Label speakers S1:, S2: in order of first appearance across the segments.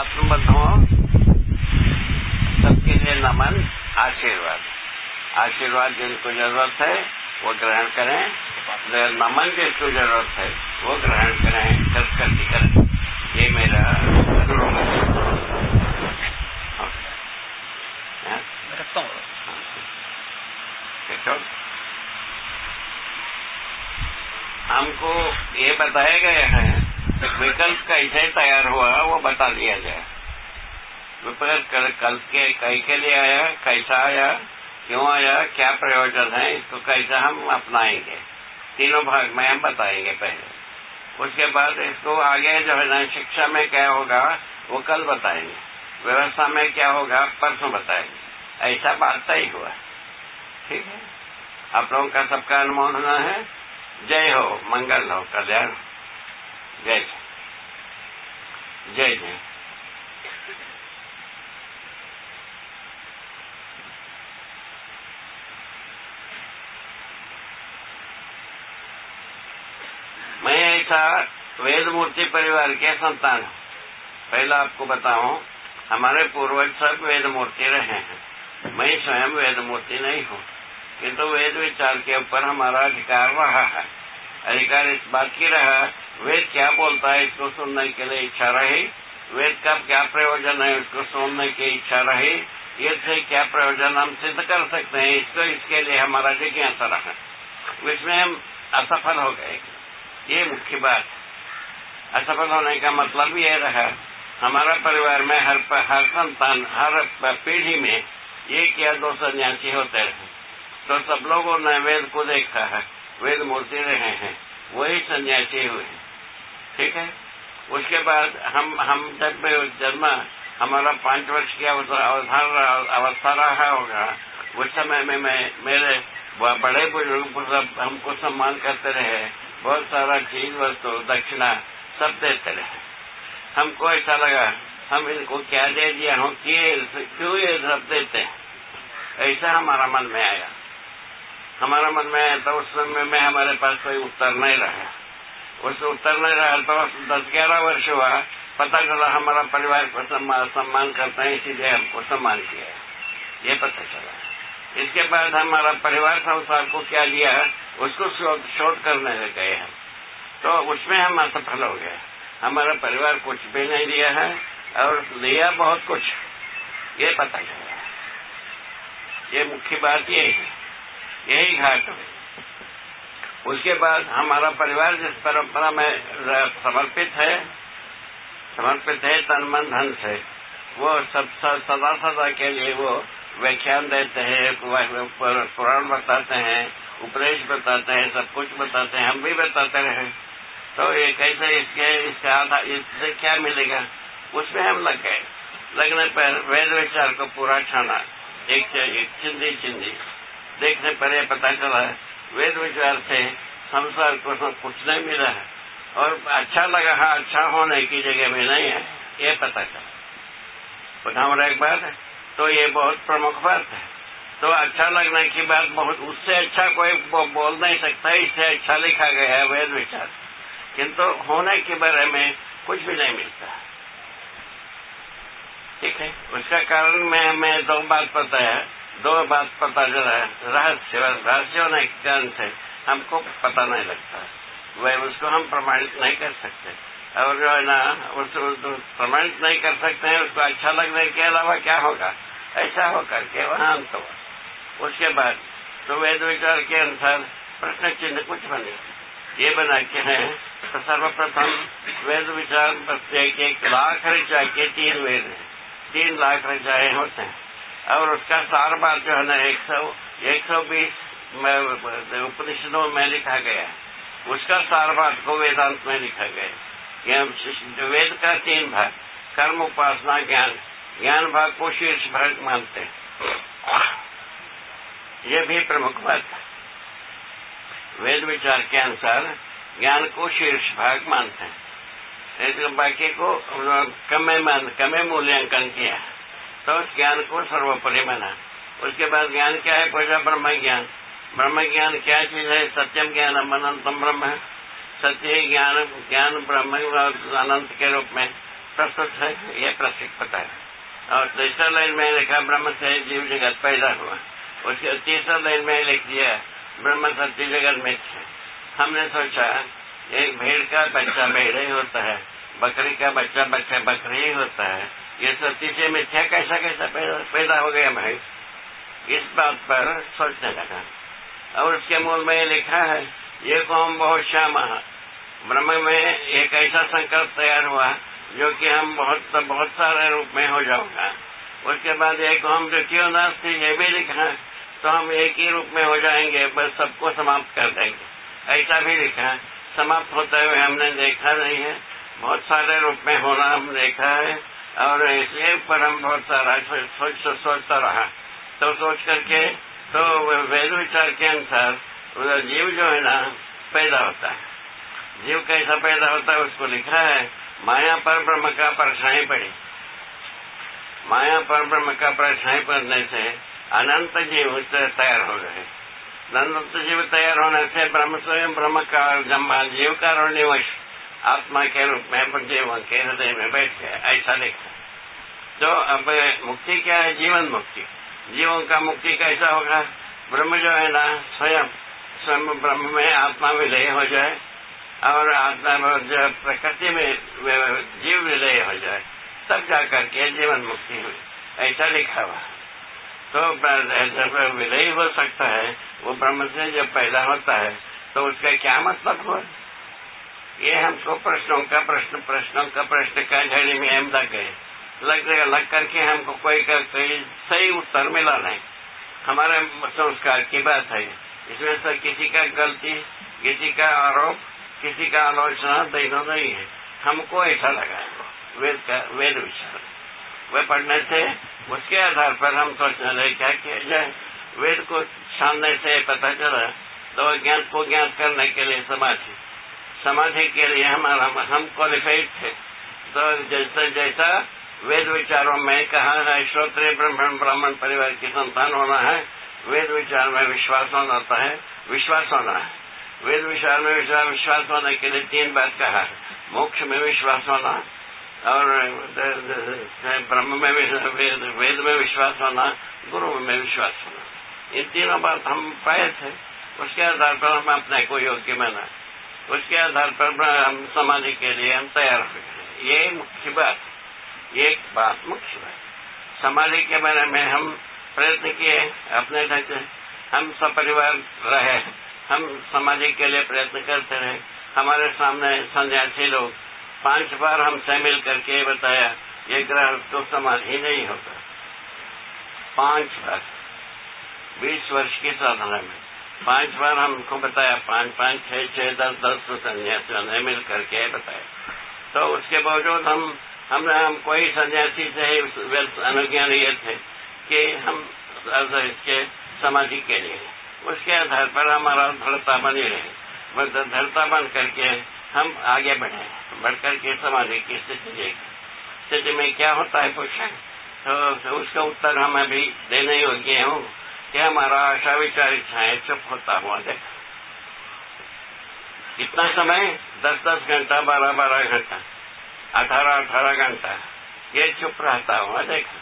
S1: आत्मबद्ध हो सबके लिए नमन आशीर्वाद। आशीर्वाद जिनको ज़रूरत है वो ग्रहण करें। नमन जिसको ज़रूरत है वो ग्रहण करें सत्कर्ती करें। ये मेरा
S2: रखता हूँ।
S1: हमको ये बताया गया है विकल्प कैसे तैयार हुआ वो बता दिया जाए। विकल्प कल के कई के लिए आया, कैसा आया, क्यों आया, क्या प्रयोजन है, इसको कैसे हम अपनाएँगे? तीनों भाग में हम बताएँगे पहले। उसके बाद इसको आगे जो है ना, शिक्षा में क्या होगा, वो कल बताएँगे। व्यवस्था में क्या होगा, परसों बताएँगे। ऐसा बात तय हुआ ठीक है? आप लोगों का सबका अनुमोदन है। जय हो, मंगल हो, कल्याण जय जय मैं ऐसा वेद मूर्ति परिवार के संतान हूँ। पहला आपको बताऊँ, हमारे पूर्वज सब वेद मूर्ति रहे हैं। मैं स्वयं वेद मूर्ति नहीं हूँ, किंतु वेद विचार के ऊपर हमारा अधिकार रहा है। अधिकार इस बात की रहा। वेद क्या बोलता है, इसको सुनने के लिए इच्छा रही। वेद का क्या प्रयोजन है, उसको सुनने की इच्छा रही। ये से क्या प्रयोजन हम सिद्ध कर सकते हैं, इसको इसके लिए हमारा जिज्ञासा रहा। इसमें हम असफल हो गए। ये मुख्य बात। असफल होने का मतलब ये रहा, हमारा परिवार में हर हर संतान, हर पीढ़ी में एक या दो सन्यासी होते रहे तो सब लोगों ने वेद को देखा है। वेद मूर्ति रहे हैं, वही सन्यासी हुए ठीक है? उसके बाद हम हम जब जन्म, हमारा पाँच वर्ष की अवधार, अवस्था रहा होगा। उस समय में मैं, मेरे बड़े बुज़ुर्ग सब, हमको सम्मान करते रहे। बहुत सारा चीज़ वस्तु, दक्षिणा सब देते रहे। हमको ऐसा लगा, हम इनको क्या दे दिया हो क्यों ये सब देते हैं? ऐसा हमारा मन में आया। हमारा मन में आया तो उस समय में हमारे पास कोई उत्तर नहीं रहा। उस उत्तर नहीं रहा तो दस ग्यारह वर्ष हुआ, पता चला हमारा परिवार को सम्मान करते हैं, इसीलिए हमको सम्मान किया। ये पता चला। इसके बाद हमारा परिवार संसार को क्या लिया, उसको शोध करने गए हम तो उसमें हम असफल हो गए। हमारा परिवार कुछ भी नहीं दिया है, और लिया बहुत कुछ। ये पता चला। ये मुख्य बात यही है। यही घाट है उसके बाद हमारा परिवार जिस परंपरा में समर्पित है समर्पित है तन मन धन से, वो सब सदा सदा के लिए वो व्याख्यान देते हैं पुराण बताते हैं, उपदेश बताते हैं, सब कुछ बताते हैं, हम भी बताते रहे। तो ये कैसे इसके, इसका आधार इससे क्या मिलेगा? उसमें हम लग गए। लगने पर वेद विचार को पूरा छाना। एक, चिंदी चिंदी। देखने पर यह पता चला है। वेद विचार से संसार को सब कुछ नहीं मिला है। और अच्छा लगा हाँ अच्छा होने की जगह में नहीं है। ये पता चला। बताऊँ एक बात है। तो ये बहुत प्रमुख बात है। तो अच्छा लगने की बात बहुत, उससे अच्छा कोई बोल नहीं सकता। इससे अच्छा लिखा गया है वेद विचार। किंतु होने के बारे में कुछ भी नहीं मिलता। ठीक है? उसका कारण में हमें दो बात पता है दो बात पता चला है। रहस्य रहस्य होने के कारण से हमको पता नहीं लगता वह उसको हम प्रमाणित नहीं कर सकते। और जो है ना उसको प्रमाणित नहीं कर सकते हैं, उसको अच्छा लगने के अलावा क्या होगा? ऐसा हो करके वहाँ अंत हुआ। उसके बाद तो वेद विचार के अनुसार प्रश्न चिन्ह कुछ बने। ये बना के हैं तो सर्वप्रथम वेद विचार प्रत्येक एक लाख ऋचा के तीन वेद तीन लाख रचाए होते हैं। और उसका सार बात जो है ना, एक सौ एक सौ बीस उपनिषदों में लिखा गया है। उसका सार बात को वेदांत में लिखा गया है। वेद का तीन भाग, कर्म, उपासना, ज्ञान ज्ञान भाग को शीर्ष भाग मानते हैं। ये भी प्रमुख बात है। वेद विचार के अनुसार ज्ञान को शीर्ष भाग मानते हैं। बाकी को, कमे मान, कमे मूल्यांकन किया तो ज्ञान को सर्वोपरि माना उसके बाद ज्ञान क्या है? पूछा ब्रह्म ज्ञान। ब्रह्म ज्ञान क्या चीज़ है? सत्यम ज्ञान अनंतम ब्रह्म। है सत्य ज्ञान ज्ञान ब्रह्म अनंत के रूप में प्रस्तुत है। ये प्रसिद्ध पता है। और तीसरा लाइन में लिखा ब्रह्म से जीव जगत पैदा हुआ। उसके तीसरा लाइन में लिख दिया, ब्रह्म सत्य जगत मिथ्या हमने सोचा, एक भेड़ का बच्चा भेड़ ही होता है, बकरी का बच्चा बच्चा बकरी ही होता है। ये सत्य से मिथ्या कैसा कैसा पैदा हो गया भाई इस बात पर सोचने लगा और उसके मूल में लिखा है, ये कौम बहुत श्याम ब्रह्म में एक ऐसा संकल्प तैयार हुआ, जो कि हम बहुत बहुत सारे रूप में हो जाऊँगा। उसके बाद एक हम द्वितीय नाश थी, ये भी लिखा तो हम एक ही रूप में हो जाएँगे, बस सबको समाप्त कर देंगे। ऐसा भी लिखा, समाप्त होते हुए हमने देखा नहीं है, बहुत सारे रूप में होना हम देखा है। और इसके ऊपर हम बहुत सारा सोच सोचता रहा। तो सोच करके तो वेद विचार के अनुसार जीव जो है ना, पैदा होता है। जीव कैसा पैदा होता है उसको लिखा है, माया पर ब्रह्म का परछाई पड़ी। माया पर ब्रह्म का परछाई पड़ने से अनंत जीव तैयार हो गए। अनंत जीव तैयार होने से ब्रह्म स्वयं ब्रह्म का जम्मा जीव का निवश। आत्मा के रूप में जीवों के हृदय में बैठ गया ऐसा लिखा तो अब मुक्ति क्या है? जीवन मुक्ति। जीवों का मुक्ति कैसा होगा? ब्रह्म जो है ना, स्वयं। स्वयं ब्रह्म में आत्मा विलय हो जाए और आत्मा जो प्रकृति में जीव विलय हो जाए, तब जाकर के जीवन मुक्ति हुई। ऐसा लिखा हुआ तो जब विलय हो सकता है, वो ब्रह्म से जब पैदा होता है तो उसका क्या मतलब हुआ? ये हमको प्रश्नों का प्रश्न, प्रश्नों का प्रश्न का झड़ी में हम लग गए। लग लग करके हमको कोई का कोई सही उत्तर मिला नहीं। हमारे संस्कार की बात है। इसमें से किसी का गलती, किसी का आरोप, किसी का आलोचना देना नहीं है। हमको ऐसा लगा वेद का, वेद विचार। वे पढ़ने से उसके आधार पर हम सोचने लगे, क्या किया जाए? वेद को छानने से पता चला तो ज्ञान को ज्ञान करने के लिए समाधि। समाधि के लिए हमारा हम क्वालिफाइड थे। तो जैसा जैसा वेद विचारों में कहा है श्रोत्रिय ब्राह्मण ब्राह्मण परिवार की संतान होना है, वेद विचार में विश्वास होना है, विश्वास होना है। वेद विचार में विश्वास होने के लिए तीन बात कहा है, मोक्ष में विश्वास होना और ब्रह्म में वेद में विश्वास होना, गुरु में विश्वास होना। इन तीनों बात हम पाए थे, उसके आधार पर हम अपने को योग्य माना। उसके आधार पर हम समाधि के लिए हम तैयार हो। ये मुख्य बात। ये बात मुख्य बात। समाधि के बारे में हम प्रयत्न किए अपने ढंग से। हम सपरिवार रहे हम समाधि के लिए प्रयत्न करते रहे। हमारे सामने सन्यासी लोग पाँच बार हमसे मिल करके बताया, ये ग्रह तो समाधि नहीं होता। पाँच बार। बीस वर्ष की साधना में। पाँच बार हमको बताया, पाँच पाँच, छह छह, दस दस सन्यासियों ने मिल करके बताया। तो उसके बावजूद हम, हमने, हम कोई सन्यासी से अनुज्ञा लिए थे कि हम इसके समाधि के लिए उसके आधार पर हमारा दृढ़ता बनी रहे। दृढ़ता बन करके हम आगे बढ़े, बढ़ करके समाधि की स्थिति देखें। स्थिति में क्या होता है पूछा? तो उसका उत्तर हम अभी देने योग्य हूँ। कि हमारा आशा विचार इच्छाएँ चुप होता हुआ देखा। कितना समय दस दस घंटा बारह बारह घंटा अठारह अठारह घंटा, ये चुप रहता हुआ देखा।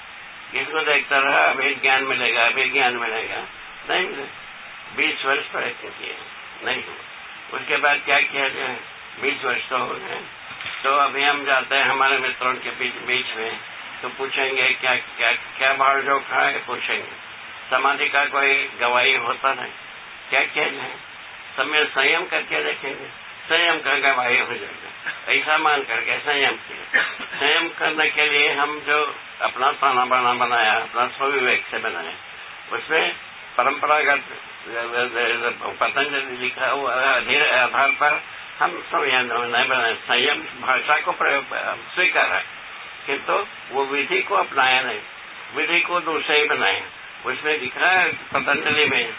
S1: इसको देखता रहा, अभी ज्ञान मिलेगा, अभी ज्ञान मिलेगा। नहीं मिलेगा बीस वर्ष प्रयत्न किए नहीं हुआ। उसके बाद क्या किया जाए? बीस वर्ष तो हो गए। तो अभी हम जाते हैं हमारे मित्रों के बीच बीच में। तो पूछेंगे, क्या क्या क्या भाड़ जोखा है? पूछेंगे। समाधि का कोई गवाही होता नहीं। क्या किया जाए? समय संयम करके देखेंगे। संयम का गवाही हो जाएगा। ऐसा मान करके संयम किया। संयम करने के लिए हम जो अपना ताना बाना बनाया, अपना स्वविवेक से बनाया, उसमें परंपरागत पतंजलि लिखा हुआ आधार पर हम संयम भाषा को स्वीकार है। किंतु वो विधि को अपनाया नहीं। विधि को दूसरे ही बनाया उसमें लिखा है पतंजलि में,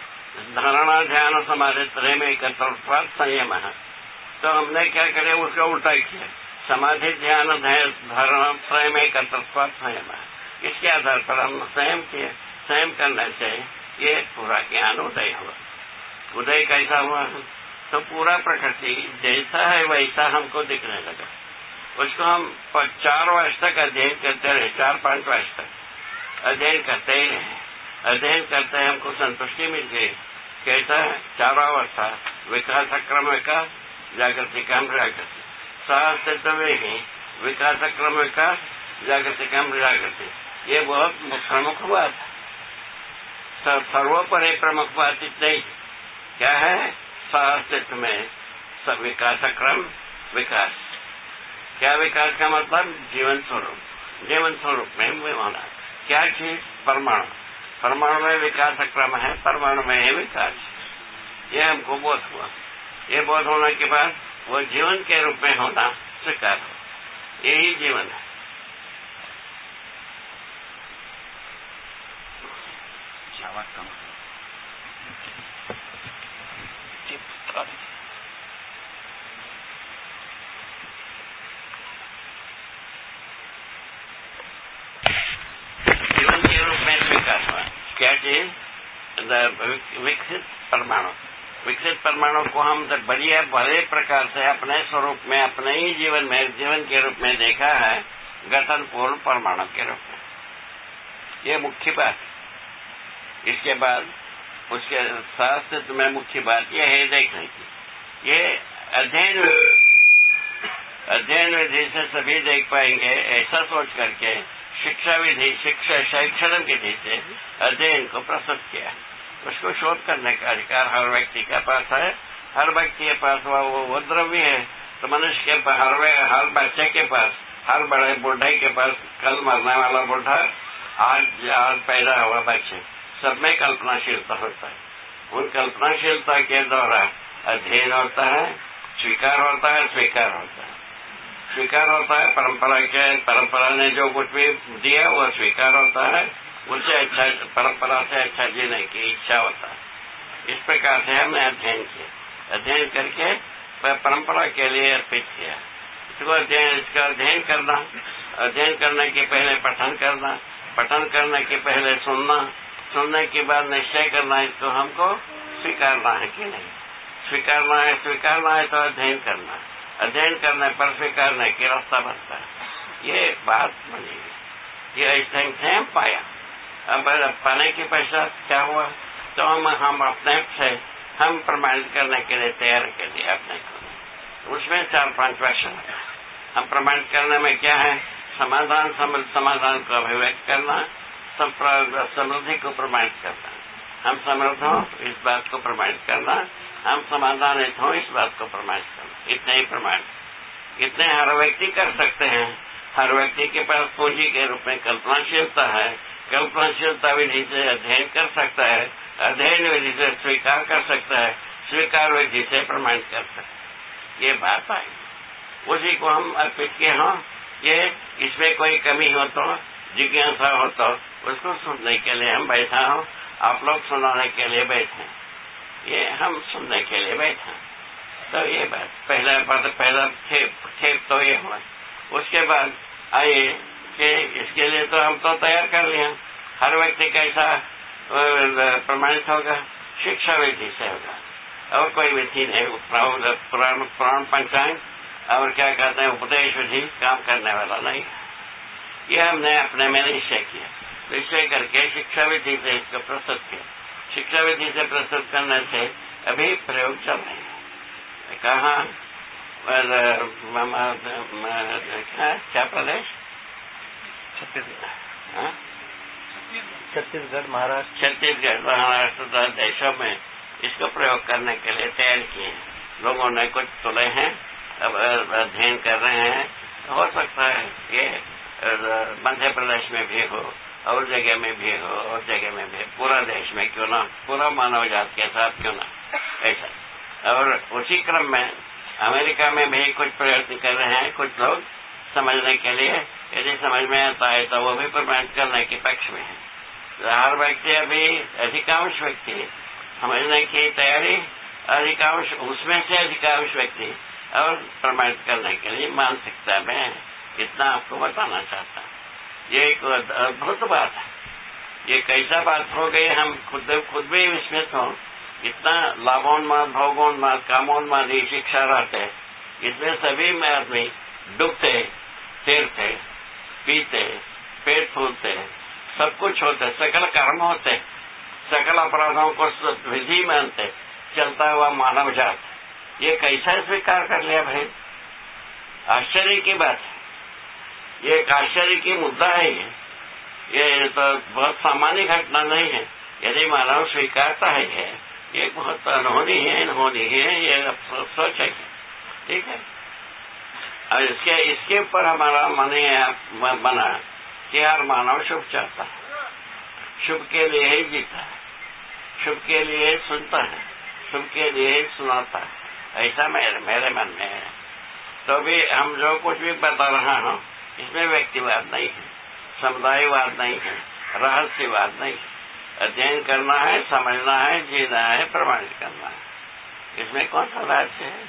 S1: धारणा ध्यान समाधि त्रय में एकत्र संयम है। तो हमने क्या करे, उसका उल्टा किया। समाधि ध्यान धारणा त्रय में एकत्र संयम है। इसके आधार पर हम संयम किए संयम करने से ये पूरा ज्ञान उदय हुआ। उदय कैसा हुआ? तो पूरा प्रकृति जैसा है, वैसा हमको दिखने लगा। उसको हम चार वर्ष तक अध्ययन करते रहे, चार पाँच वर्ष तक अध्ययन करते ही रहे। अध्ययन करते हैं, हमको संतुष्टि मिल गई कैसा है, चारों अवस्था विकास क्रम विकास जागृति काम जागृति में ही विकास क्रम विकास जागृति काम जागृति ये बहुत प्रमुख बात है। सर्वोपरि प्रमुख बात इतनी। क्या है? सहस्तित्व में सब विकास क्रम विकास। क्या विकास का मतलब? जीवन स्वरूप। जीवन स्वरूप में होना क्या चीज़? परमाणु। परमाणु में विकास क्रम है परमाणु में है विकास। ये हमको बोध हुआ। ये बोध होने के बाद वो जीवन के रूप में होना स्वीकार हो यही जीवन है के रूप में स्वीकार हुआ क्या चीज़ विकसित परमाणु। विकसित परमाणु को हम बढ़िया भले प्रकार से अपने स्वरूप में, अपने ही जीवन में, जीवन के रूप में देखा है गठन पूर्ण परमाणु के रूप में। ये मुख्य बात इसके बाद, उसके शास्त्र में मुख्य बात यह है, देखने की। ये अध्ययन अध्ययन विधि से सभी देख पाएँगे, ऐसा सोच करके शिक्षा विधि शिक्षा शैक्षण विधि से अध्ययन को प्रस्तुत किया। उसको शोध करने का अधिकार हर व्यक्ति के पास है। हर व्यक्ति के पास वो वो द्रव्य है तो मनुष्य के पास, हर हर बच्चे के पास, हर बड़े बुढ़े के पास कल मरने वाला बुढ़ा, आज आज पैदा हुआ बच्चे। सब में कल्पनाशीलता होता है। उन कल्पनाशीलता के द्वारा अध्ययन होता है, स्वीकार होता है, स्वीकार होता है। स्वीकार होता है, परंपरा के परंपरा ने जो कुछ भी दिया, वो स्वीकार होता है। उनसे अच्छा परंपरा से अच्छा जीने की इच्छा होता है। इस प्रकार से हमने अध्ययन किया। अध्ययन करके परंपरा के लिए अर्पित किया। इसको अध्ययन, इसका अध्ययन करना, अध्ययन करने के पहले पठन करना, पठन करने के पहले सुनना, सुनने के बाद निश्चय करना, इसको हमको स्वीकारना है कि नहीं। स्वीकारना है स्वीकारना है तो अध्ययन करना अध्ययन करने पर स्वीकारने की रास्ता बनता है। ये बात बनी ये ऐसे हम पाया। अब पाने के पश्चात क्या हुआ? तो हम हम अपने से, हम प्रमाणित करने के लिए तैयार कर दिया अपने को। उसमें चार पाँच क्वेश्चन हम प्रमाणित करने में क्या है? समाधान समाधान को अभिव्यक्त करना समृद्धि को प्रमाणित करना। हम समृद्ध हो, इस बात को प्रमाणित करना। हम समाधानित हो, इस बात को प्रमाणित करना इतने ही प्रमाण। इतने हर व्यक्ति कर सकते हैं। हर व्यक्ति के पास पूंजी के रूप में कल्पनाशीलता है। कल्पनाशीलता विधि से अध्ययन कर सकता है, अध्ययन विधि से स्वीकार कर सकता है, स्वीकार विधि से प्रमाणित कर सकता है। ये बात आई। उसी को हम अर्पित किए, हों, ये इसमें कोई कमी हो तो जिज्ञासा हो तो उसको सुनने के लिए हम बैठा हो। आप लोग सुनाने के लिए बैठे ये हम सुनने के लिए बैठे तो ये बात, पहला बात पहला खेप खेप तो ये हुआ। उसके बाद आइए कि इसके लिए तो हम तो तैयार कर लिए हर व्यक्ति कैसा प्रमाणित होगा, शिक्षा विधि से होगा। और कोई विधि नहीं पुराण पुराण पंचांग, और क्या कहते हैं, उपदेश विधि काम करने वाला नहीं। ये हमने अपने में निश्चय किया। निश्चय करके शिक्षा विधि से इसको प्रस्तुत किया। शिक्षा विधि से प्रस्तुत करने से अभी प्रयोग चल रहे हैं। कहा? क्या प्रदेश?
S2: छत्तीसगढ़। छत्तीसगढ़ महाराष्ट्र।
S1: छत्तीसगढ़ महाराष्ट्र देशों में इसको प्रयोग करने के लिए तैयार किए। हैं लोगों ने कुछ तुले हैं अब अध्ययन कर रहे हैं। हो सकता है ये मध्य प्रदेश में भी हो और जगह में भी हो और जगह में भी। पूरा देश में क्यों ना? पूरा मानव जात के साथ क्यों ना? ऐसा। और उसी क्रम में अमेरिका में भी कुछ प्रयत्न कर रहे हैं, कुछ लोग समझने के लिए। यदि समझ में आता है तो वो भी प्रमाणित करने के पक्ष में है। हर व्यक्ति अभी अधिकांश व्यक्ति समझने की तैयारी, अधिकांश उसमें से अधिकांश व्यक्ति और प्रमाणित करने के लिए मानसिकता में इतना आपको बताना चाहता ये एक अद्भुत बात है। ये कैसा बात हो गई, हम खुद खुद भी विस्मित हो। इतना लाभोन्माद भोगोन्माद कामोन्माद ये शिक्षा रहते इसमें सभी में आदमी डूबते तैरते पीते पेट फूलते सब कुछ होते सकल कर्म होते सकल अपराधों को विधि मानते चलता हुआ मानव जात। ये कैसा स्वीकार कर लिया भाई? आश्चर्य की बात है। ये एक आश्चर्य की मुद्दा है ये। ये तो बहुत सामान्य घटना नहीं है। यदि मानव स्वीकारता है ये बहुत अनहोनी है अनहोनी है, ये सोच है ठीक है? और इसके इसके ऊपर हमारा मन बना कि यार मानव शुभ चाहता है। शुभ के लिए ही जीता है। शुभ के लिए सुनता है। शुभ के लिए ही सुनाता है। ऐसा मेरे मेरे मन में है। तो भी हम जो कुछ भी बता रहा हूँ, इसमें व्यक्तिवाद नहीं है, समुदायवाद नहीं है, रहस्यवाद नहीं है। अध्ययन करना है, समझना है, जीना है, प्रमाणित करना है। इसमें कौन सा रहस्य है?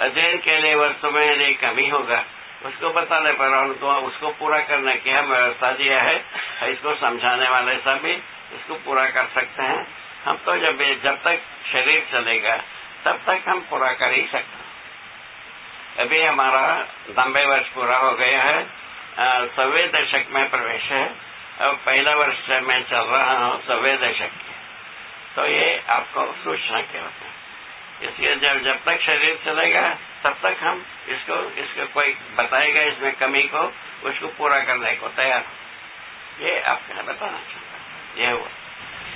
S1: अध्ययन के लिए वस्तु में यदि कमी होगा, उसको बताने पर उनको उसको पूरा करने की हम व्यवस्था दिया है इसको समझाने वाले सभी इसको पूरा कर सकते हैं। हम तो जब जब तक शरीर चलेगा, तब तक हम पूरा कर ही सकते हैं। अभी हमारा नब्बे वर्ष पूरा हो गया है सवे दशक में प्रवेश है। अब पहला वर्ष से मैं चल रहा हूँ सवे दशक तो ये आपको सूचना के होते हैं इसलिए जब जब तक शरीर चलेगा, तब तक हम इसको इसको कोई बताएगा, इसमें कमी को, उसको पूरा करने को तैयार ये आपको बताना चाहता ये हुआ।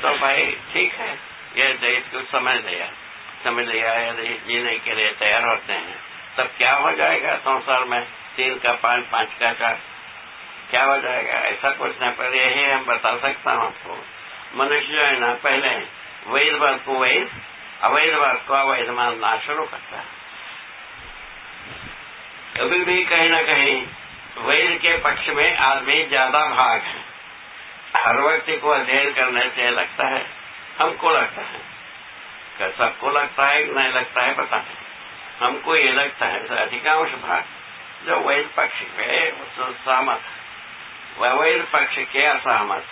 S1: तो भाई, ठीक है। ये इसको समझ लिया समझ लिया यदि जीने के लिए तैयार होते हैं, तब क्या हो जाएगा संसार में? तीन का पाँच पाँच का चार। क्या हो? जाएगा ऐसा पूछने पर यही हम बता सकता हूँ आपको। मनुष्य जो है ना, पहले वैध बात को वैध, अवैध बात को अवैध मानना शुरू करता है। कभी भी कहीं ना कहीं वैध के पक्ष में आदमी ज़्यादा भाग है। हर व्यक्ति को अध्ययन करने से लगता है, हमको लगता है। सबको लगता है नहीं लगता है पता नहीं। हमको ये लगता है अधिकांश भाग जो वैध पक्ष पे सहमत है वैध पक्ष के असहमत।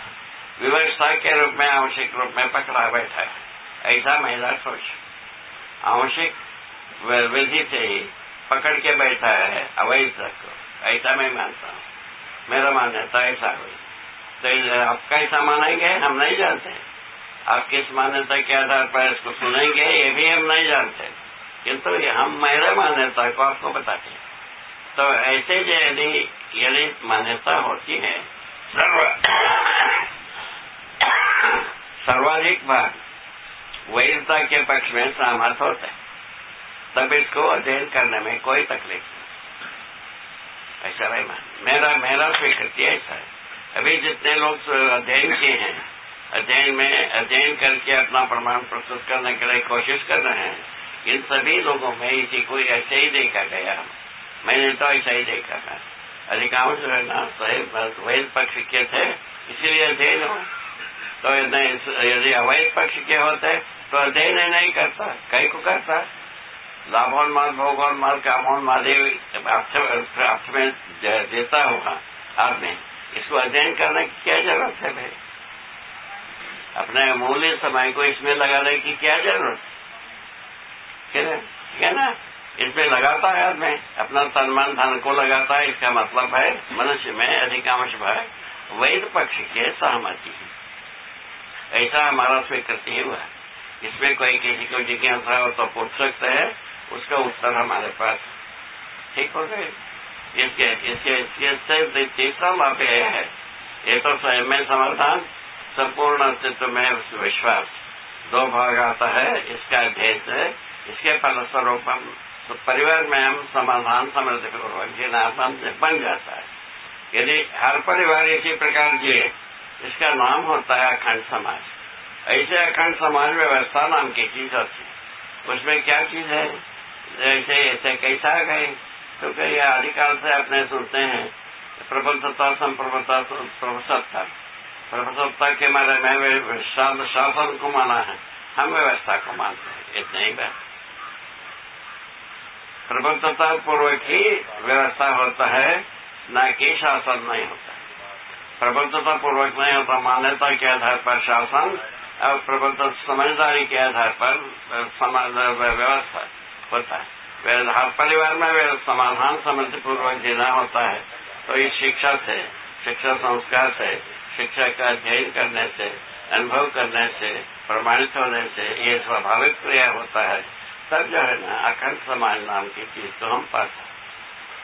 S1: व्यवस्था के रूप में, आवश्यक रूप में पकड़ा बैठा है। ऐसा महिला सोच। आवश्यक विधि से ही पकड़ के बैठा है, अवैध को ऐसा मैं मानता हूँ। मेरा मान्यता ऐसा हुई तो आप कैसा मानेंगे, हम नहीं जानते। आप किस मान्यता के आधार पर इसको सुनेंगे, ये भी हम नहीं जानते। किंतु हम मेरे मान्यता को आपको बताते हैं। तो ऐसे यदि यदि मान्यता होती है, सर्व सर्वाधिक भाग वैधता के पक्ष में सहमत होता है, तब इसको अध्ययन करने में कोई तकलीफ़ नहीं। ऐसा नहीं मान मेरा मेरा स्वीकृति ऐसा। है अभी जितने लोग अध्ययन किए हैं, अध्ययन में अध्ययन करके अपना प्रमाण प्रस्तुत करने के लिए कोशिश कर रहे हैं, इन सभी लोगों में इसी को ऐसे ही देखा गया। मैंने तो ऐसा ही देखा था। अधिकांश जो है ना वैध पक्ष के थे, इसीलिए अध्ययन हो। तो यदि अवैध पक्ष के होते तो अध्ययन नहीं करता कई को करता। लाभोन्माद भोगोन्माद कामोन्माद अर्थ में देता होगा आपने इसको अध्ययन करने की क्या ज़रूरत है भाई? अपने मूल्य समय को इसमें लगाने की क्या ज़रूरत? है ना? इसमें लगाता है आदमी। अपना सम्मान धन को लगाता है, इसका मतलब है, मनुष्य में अधिकांश भाग वैध पक्ष के सहमति है। ऐसा हमारा स्वीकृति हुआ। इसमें कोई किसी को जिज्ञासा हो तो पूछ सकते हैं, उसका उत्तर हमारे पास ठीक हो गए इसके इसके इसके तीसरा लाभ यह है, ये तो स्वयं में समाधान संपूर्ण अस्तित्व में विश्वास। दो भाग आता है, इसका अध्ययन से, इसके फलस्वरूप हम तो परिवार में हम समाधान समृद्धि पूर्वक जीना से बन जाता है। यदि हर परिवार इसी प्रकार जिए इसका नाम होता है अखंड समाज। ऐसे अखंड समाज व्यवस्था नाम की चीज़ होती है। उसमें क्या चीज़ है? जैसे ऐसे कैसा गए तो कई आदिकाल से अपने सुनते हैं। प्रबलता संप्रभुता, प्रभुसत्ता। प्रभुसत्ता के बारे में शासन को माना है। हम व्यवस्था को मानते हैं। इतना ही बात। प्रबद्धता पूर्वक ही व्यवस्था होता है, न कि शासन नहीं होता। प्रबद्धता पूर्वक नहीं होता मान्यता के आधार पर शासन और प्रबद्ध समझदारी के आधार पर व्यवस्था होता है। हर परिवार में समाधान समझ पूर्वक जीना होता है। तो इस शिक्षा से, शिक्षा संस्कार से, शिक्षा का अध्ययन करने से, अनुभव करने से, प्रमाणित होने से ये स्वाभाविक क्रिया होता है। तब जो है ना अखंड समाज नाम की चीज़ तो हम पाते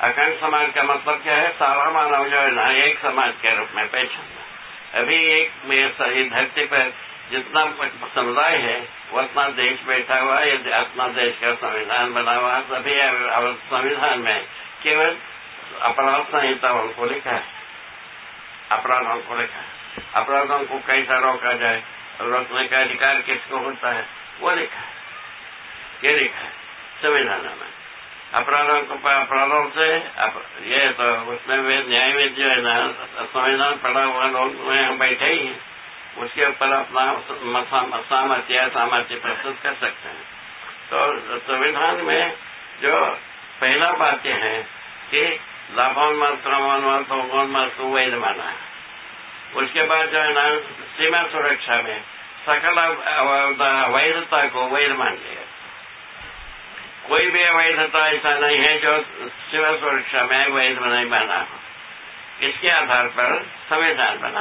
S1: अखंड समाज का मतलब क्या है? सारा मानव जो है ना, एक समाज के रूप में पहचानना। अभी एक मेरे धरती पर जितना समुदाय है अपना देश बैठा हुआ है अपना देश का संविधान बना हुआ सभी संविधान में केवल अपराध संहिता उनको लिखा है। अपराधों को लिखा है। अपराधों को कैसा रोका जाए? रोकने का अधिकार किसको होता है? वो लिखा है। ये लिखा है संविधान में अपराधों को अपराधों से ये तो उसमें वे न्यायविद जो है ना संविधान पढ़ा हुआ लोग हम बैठे ही हैं उसके ऊपर अपना सामर्थ्य सामर्थ्य प्रस्तुत कर सकते हैं तो संविधान में जो पहला वाक्य है कि लाभोन्मत क्रमोन्मत होमोन्मत वैध माना है उसके बाद जो है ना सीमा सुरक्षा में सकल वैधता को वैध मान लिया कोई भी अवैधता ऐसा नहीं है, जो शिव सुरक्षा में वैध नहीं बना। इसके आधार पर संविधान बना।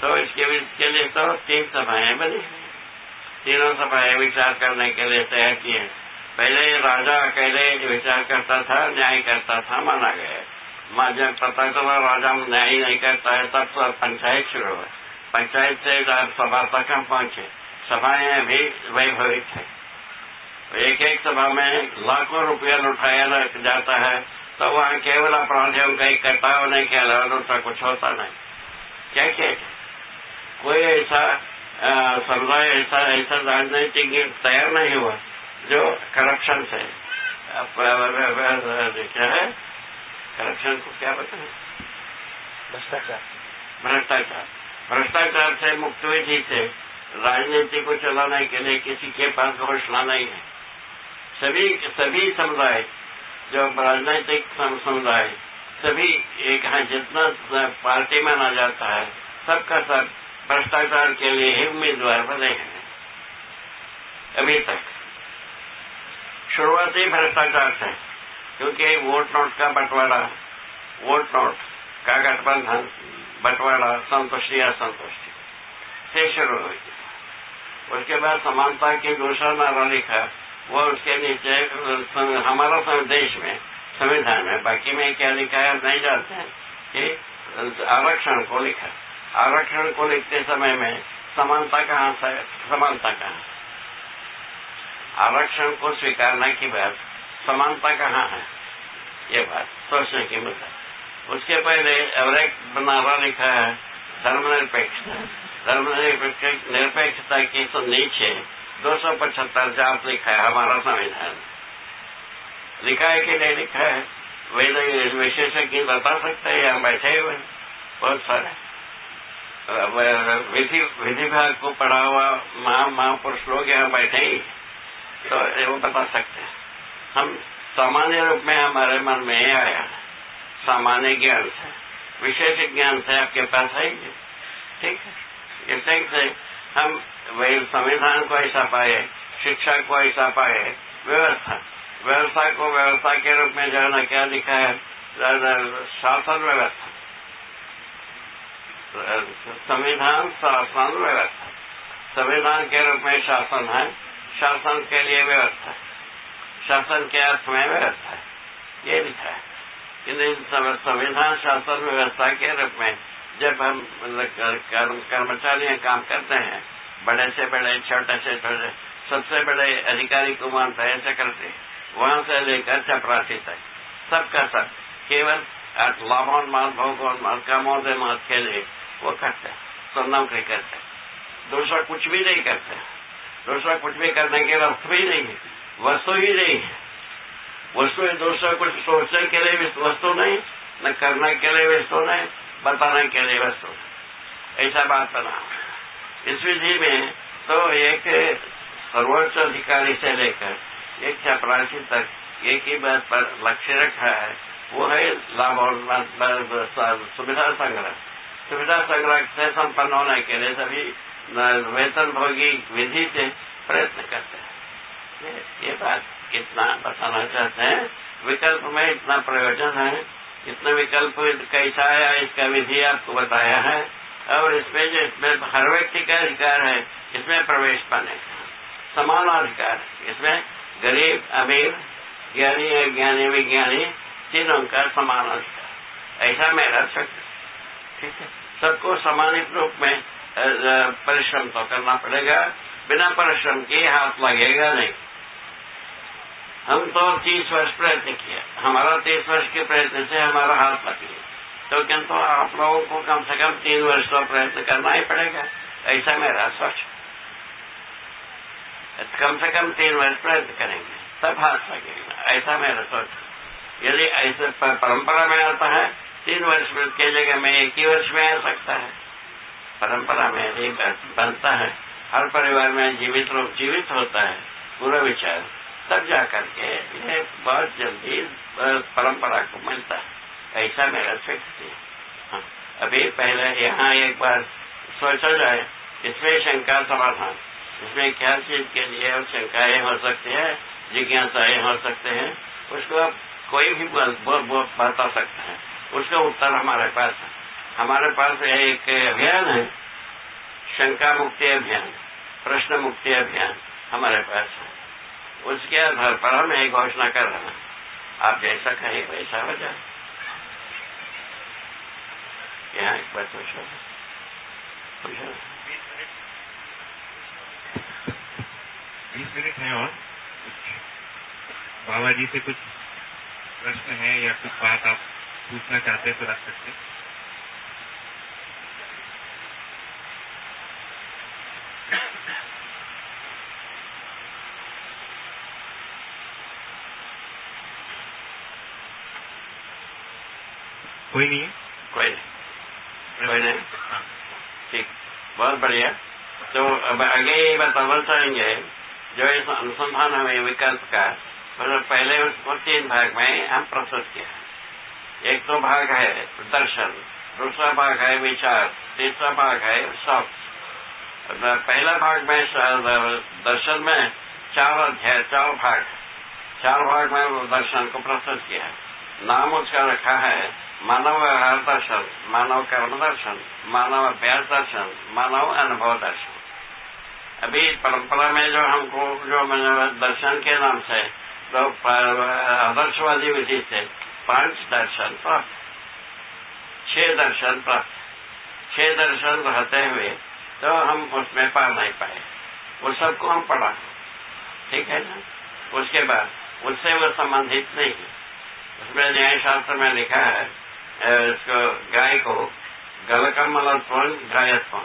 S1: तो इसके के लिए तो तीन सभाएँ बनी। तीनों सभाएँ विचार करने के लिए तय किए। पहले राजा अकेले विचार करता था, न्याय करता था, माना गया। जब पता चला, राजा न्याय नहीं करता है, तब तो पंचायत शुरू हुआ पंचायत से सभा तक हम पहुँचे। सभाएँ भी वैभविक है एक एक सभा में लाखों रुपया लुटाया जाता है तो वहाँ केवल अपराधियों का इकट्ठा होने के अलावा दूसरा कुछ होता नहीं। क्या क्या? कोई ऐसा समुदाय ऐसा ऐसा राजनीतिक तैयार नहीं हुआ जो करप्शन से क्या है? करप्शन को क्या बताए?
S2: भ्रष्टाचार।
S1: भ्रष्टाचार। भ्रष्टाचार से मुक्त विधि से राजनीति को चलाने के लिए किसी के पास घोषणा नहीं है। सभी सभी समुदाय, जो राजनैतिक समुदाय, सभी एक है, जितना पार्टी माना जाता है, सबका सब भ्रष्टाचार के लिए ही उम्मीदवार बने हैं। अभी तक। शुरुआती भ्रष्टाचार से, क्योंकि वोट नोट का बंटवारा, वोट नोट का गठबंधन बंटवारा, संतुष्टि, असंतुष्टि, से शुरू हुई। उसके बाद समानता की दूसरा नारा लिखा वो उसके नीचे हमारा देश में, संविधान में, बाकी में क्या लिखा है, नहीं जानते हैं, कि आरक्षण को लिखा। आरक्षण को लिखते समय में समानता कहाँ समानता कहाँ? आरक्षण को स्वीकारने की बात, समानता कहाँ है? ये बात सोचने की मुद्दा उसके पहले एक बनावा लिखा है धर्मनिरपेक्षता धर्मनिरपेक्ष, निरपेक्षता की तो नीचे दो सौ पचहत्तर जात लिखा है। हमारा संविधान। लिखा है कि नहीं लिखा है? वेद विशेषज्ञ बता सकते हैं, यहाँ बैठे हुए बहुत सारे। विधि विधि विभाग को पढ़ा हुआ महा, महापुरुष लोग यहाँ बैठे ही तो वो बता सकते हैं। हम सामान्य रूप में हमारे मन में ही आया। सामान्य ज्ञान से। विशेष ज्ञान से आपके पास आएँगे ठीक है? इस हम वही संविधान को ऐसा पाए, शिक्षा को ऐसा पाए, व्यवस्था व्यवस्था को व्यवस्था के रूप में जो है ना क्या लिखा है शासन व्यवस्था। संविधान, शासन व्यवस्था। संविधान के रूप में शासन है, शासन के लिए व्यवस्था। शासन के अर्थ में व्यवस्था। है ये लिखा है संविधान, शासन व्यवस्था के रूप में जब हम कर्मचारी काम करते हैं बड़े से बड़े, छोटे से छोटे सबसे बड़े अधिकारी को मानता है करते वहाँ से लेकर चपरासी तक। सबका सब, केवल लाभोन माल भोगोन माल कमोदे माल के लिए वो करते तो नौकरी करते दूसरा कुछ भी नहीं करते दूसरा कुछ भी करने के अर्थ भी नहीं है। वस्तु ही नहीं है। वस्तु दूसरा कुछ सोचने के लिए वस्तु नहीं, न करने के लिए वस्तु नहीं, बताने के लिए वस्तु ऐसा बात बना। इस विधि में तो एक सर्वोच्च अधिकारी से लेकर, एक चपरासी तक, एक ही बात पर लक्ष्य रखा है, वो है लाभ और सुविधा संग्रह। सुविधा संग्रह से संपन्न होने के लिए सभी वेतन भोगी विधि से प्रयत्न करते हैं। ये बात कितना बताना चाहते हैं। विकल्प में इतना प्रयोजन है। इतना विकल्प कैसा आया इसका विधि आपको बताया है। और इसमें जो, इसमें हर व्यक्ति का अधिकार है, इसमें प्रवेश पाने समान अधिकार। इसमें गरीब, अमीर, ज्ञानी, अज्ञानी, विज्ञानी, तीनों का समान अधिकार। ऐसा मेरा शक्ति ठीक है? सबको समानित रूप में परिश्रम तो करना पड़ेगा। बिना परिश्रम के हाथ लगेगा नहीं। हम तो तीस वर्ष प्रयत्न किया हमारा तीस वर्ष के प्रयत्न से हमारा हाथ लग गया। तो किंतु तो आप लोगों को कम से कम तीन वर्ष का प्रयत्न करना ही पड़ेगा। ऐसा मेरा सोच कम से कम तीन वर्ष प्रयत्न करेंगे, तब हाथ लगेगा। ऐसा मेरा सोच यदि ऐसे परंपरा में आता है, तीन वर्ष में के जगह में एक ही वर्ष में आ सकता है। परंपरा में यदि बनता है। हर परिवार में जीवित लोग जीवित होता है। पूरा विचार। तब जाकर के ये बहुत जल्दी परंपरा को मिलता है। ऐसा मेरा फिक्स है। हाँ, अभी पहले यहाँ एक बार सोचा जाए इसमें शंका समाधान। इसमें क्या चीज़ के लिए शंकाएँ हो सकती है जिज्ञासाएँ हो सकते हैं उसको आप कोई भी बता सकते हैं। उसका उत्तर हमारे पास है। हमारे पास एक अभियान है शंका मुक्ति अभियान प्रश्न मुक्ति अभियान हमारे पास है। उसके आधार पर हम एक घोषणा कर रहे हैं। आप जैसा कहें वैसा हो जाए। यहाँ एक बार
S3: बीस मिनट है और? बाबा जी से कुछ प्रश्न है या कुछ बात आप पूछना चाहते हैं तो रख सकते हैं। कोई नहीं है?
S1: कोई नहीं। हाँ। ठीक, बहुत बढ़िया। तो अब आगे ये बताना चाहेंगे जो इस अनुसंधान हमें विकल्प का मतलब पहले उसको तीन भाग में हम प्रस्तुत किया एक तो भाग है दर्शन दूसरा भाग है विचार, तीसरा भाग है शब्द। पहला भाग में दर्शन में चार अध्याय, चार भाग। चार भाग में दर्शन को प्रस्तुत किया नाम उसका रखा है मानव व्यवहार दर्शन, मानव कर्म दर्शन, मानव अभ्यास दर्शन, मानव अनुभव दर्शन। अभी परंपरा में जो हमको, जो दर्शन के नाम से तो आदर्शवादी विधि से पाँच दर्शन प्राप्त। छह दर्शन प्राप्त। छह दर्शन रहते हुए तो हम उसमें पा नहीं पाए। वो सबको हम पढ़ा। ठीक है ना? उसके बाद, उससे वो संबंधित नहीं। उसमें न्याय शास्त्र में लिखा है इसको गाय को गलकमलत्वन गायत्व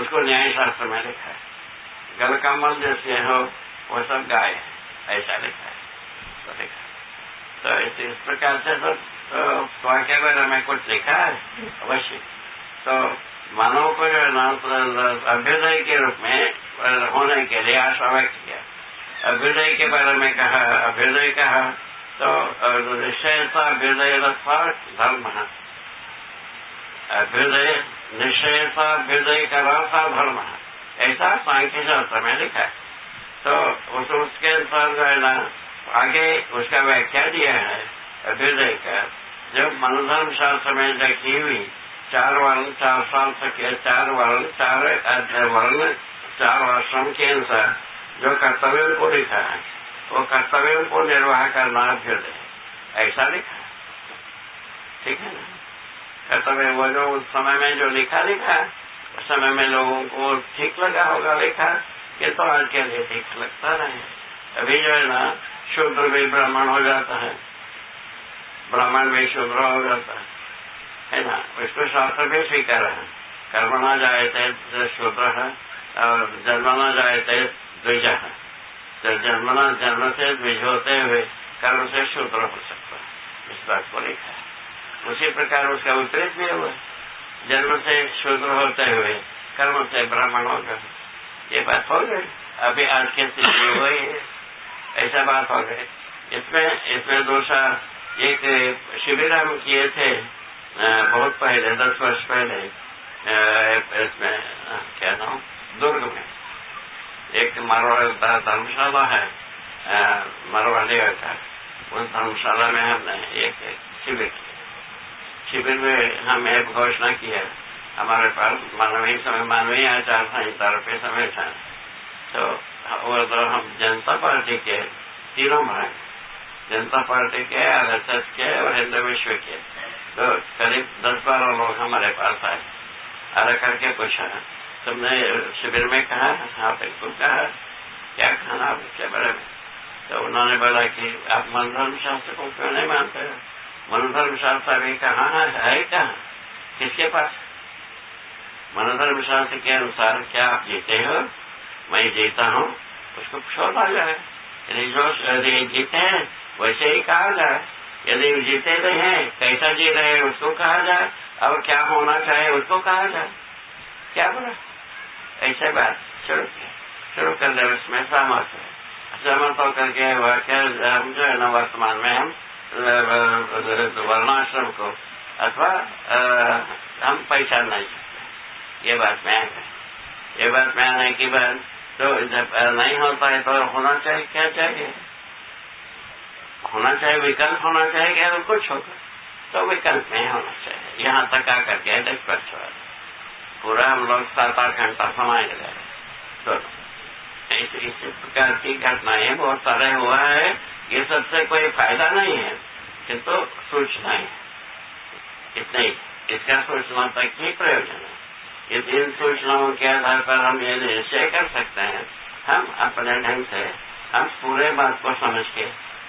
S1: उसको न्याय शास्त्र में लिखा है। गलकमल जैसे हो वो सब गाय है ऐसा लिखा है। तो लिखा तो इस, इस प्रकार से सब तो के बारे में कुछ लिखा है अवश्य। तो मानव को जो है अभ्युदय के रूप में होने के लिए आशा व्यक्त किया। अभ्युदय के बारे में कहा अभ्युदय कहा तो निश्चयता अभ्युदय धर्म अभ्युदय निश्चयता अभ्युदय का रास्ता धर्म ऐसा सांख्य शास्त्र में लिखा है। तो उस, उसके अनुसार जो है ना आगे उसका व्याख्या दिया है अभ्युदय का। जो मनोधर्म शास्त्र में लिखी हुई चार वर्ण चार साल तक चार वर्ण चार वर्ण चार आश्रम के अनुसार जो कर्तव्य को लिखा है। वो कर्तव्यों को निर्वाह करना अभ्युदय ऐसा लिखा। ठीक है ना? कर्तव्य वो जो उस समय में जो लिखा लिखा, उस समय में लोगों को ठीक लगा होगा लिखा, ये तो आज के लिए ठीक लगता नहीं। अभी जो है ना, शूद्र भी ब्राह्मण हो जाता है। ब्राह्मण भी शूद्र हो जाता है। है ना? इसको शास्त्र भी स्वीकार है। कर्म न जाए थे शूद्र है, और जन्म न जाए थे द्विज है। तो जन्मना जन्म से द्विज होते हुए कर्म से शूद्र हो सकता है। इस बात को लिखा है। उसी प्रकार उसका विपरीत भी हुआ। जन्म से शूद्र होते हुए कर्म से ब्राह्मण हो गए। ये बात हो गई। अभी आज की स्थिति हुई है। ऐसा बात हो गई। इसमें इसमें दूसरा एक शिविर हम किए थे बहुत पहले, दस वर्ष पहले इसमें क्या नाम? दुर्ग में। एक मारवाड़ धर्मशाला है मरवाड़िया का उस धर्मशाला में हमने एक शिविर शिविर में हम एक घोषणा किया हमारे पास मानवीय समय मानवीय आचार संहिता रुपये समय था। तो वो तो हम जनता पार्टी के तीनों भाई, जनता पार्टी के आर एस एस के और हिंदू विश्व के। तो करीब दस बारह लोग हमारे पास आए। अरे करके पूछा तुमने शिविर में कहा हाँ बिल्कुल कहा, क्या खाना उसके बारे में तो उन्होंने बोला कि, आप मनोधर्म शास्त्र को क्यों नहीं मानते मनोधर्म शास्त्र अभी कहाँ है कहाँ किसके पास? मनोधर्म शास्त्र के अनुसार, क्या आप जीते हो? मैं जीता हूँ। उसको छोड़ा जाए। यदि जो यदि जीते हैं, वैसे ही कहा जाए। यदि जीते रहे हैं, कैसा जी रहे हैं, उसको कहा जाए। और क्या होना चाहिए, उसको कहा जाए। क्या बोला? ऐसे बात शुरू शुरू कर दे उसमें है। सहमत होकर के हम जो है ना, वर्तमान में हम वर्णाश्रम को, अथवा हम पहचान नहीं सकते। ये बात में ये बात में आने की बात तो जब नहीं होता है तो होना चाहिए, क्या चाहिए? होना चाहिए, विकल्प होना चाहिए, क्या कुछ होगा? तो विकल्प नहीं होना चाहिए। यहाँ तक आकर के निष्पक्ष पूरा हम लोग आठ घंटा समय गए तो इस, इस प्रकार की घटनाएँ बहुत सारे हुआ है ये सबसे कोई फ़ायदा नहीं है किंतु तो सूचना है इतने इसका सूचना तक ही प्रयोजन है। इन सूचनाओं के आधार पर हम ये निश्चय कर सकते हैं हम अपने ढंग से हम पूरे बात को समझ के